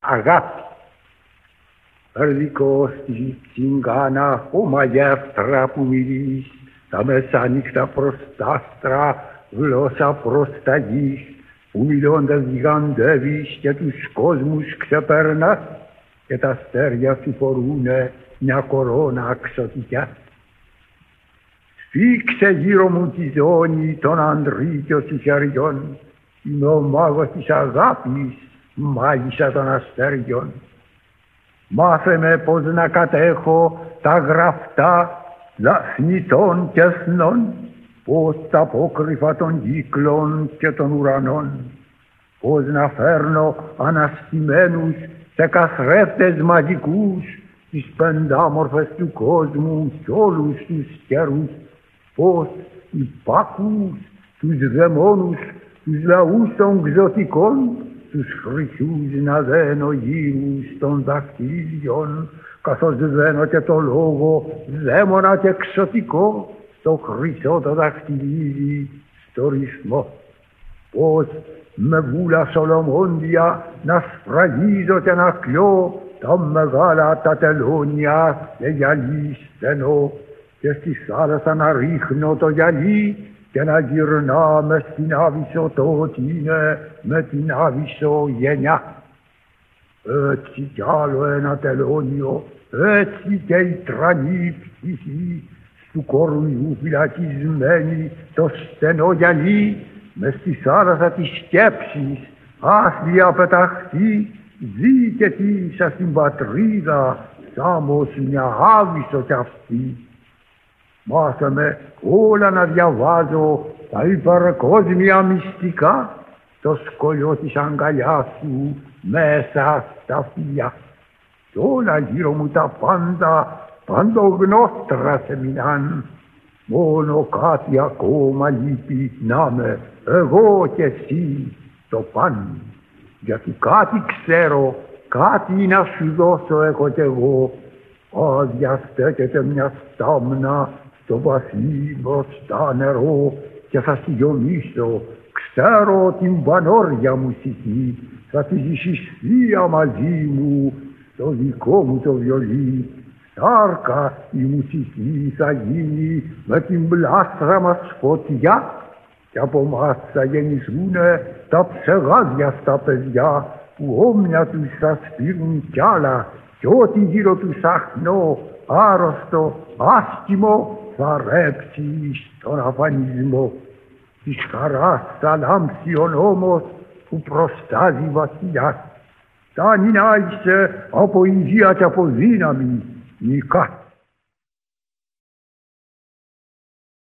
αγάπη. Περδικό στη τσιγκάνα ο μαγεύτρα που μιλείς, τα μεσάνυχτα προς τα άστρα, γλώσσα προς τα γης, που μιλώντας γιγαντεύεις και τους κόσμους ξεπέρνας και τα αστέρια σου φορούνε μια κορώνα αξωτικιά. Σφίξε γύρω μου τη ζώνη των ανδρίκιο του χεριών, είμαι ο μάγος της αγάπης, μάγισσα των αστέριων. Μάθε με πως να κατέχω τα γραφτά λαθνητών και εθνών, πως τα απόκρυφα των κύκλων και των ουρανών, πως να φέρνω αναστημένους σε καθρέφτες μαγικούς τις πεντάμορφες του κόσμου κι όλους τους καιρούς, πως υπάκους τους δαιμόνους, τους λαούς των ξωτικών, τους χρυσούς να δένω γύρους των δαχτύλιων, καθώς δένω και το λόγο δαίμονα και εξωτικό, στο χρυσό το δαχτυλίδι, στο ρυθμό. Πως με βούλα Σολομόντια να σφραγίζω και να κλώ τα μεγάλα τα τελώνια και γυαλί στενό και στη θάλασσα να ρίχνω το γυαλί και να γυρνά με στην Άβυσσο το ότι είναι με την Άβυσσο γενιά. Έτσι κι άλλο ένα τελώνιο, έτσι και η τρανή ψυχή του κορμιού φυλακισμένη το στενό γυαλί μες στη θάλασσα της σκέψης άθλια πεταχτεί ζει και τίσα στην πατρίδα σάμος μια άβυσσο κι αυτή. Μάθε με όλα να διαβάζω τα υπερκόσμια μυστικά το σκολιό της αγκαλιάς σου μέσα στα φιλιά. Κι όλα γύρω μου τα πάντα παντογνώστρα σε μιλάν. Μόνο κάτι ακόμα λείπει να με εγώ και εσύ το παν. Γιατί κάτι ξέρω, κάτι να σου δώσω έχω κι εγώ. Άδεια στέκεται μια στάμνα στο βαθύ μπροστά νερό και θα στη γιομίσω. Ξέρω την πανόρια μου σηκή, θα τη ζήσεις θεία μαζί μου στο δικό μου το βιολί. Σάρκα η μουσική θα γίνει με την πλάστρα μας φωτιά και από μας θα γεννηθούνε τα ψεγάδια στα παιδιά που όμοια τους θα σπείρουν κι άλλα και ό,τι γύρω τους αχνό, άρρωστο, άσχημο θα ρέψει στον αφανισμό. Της χαράς θα λάμψει ο νόμος που προστάζει βασιλιάς. Θα νυνάισε από υγεία και από δύναμη νικά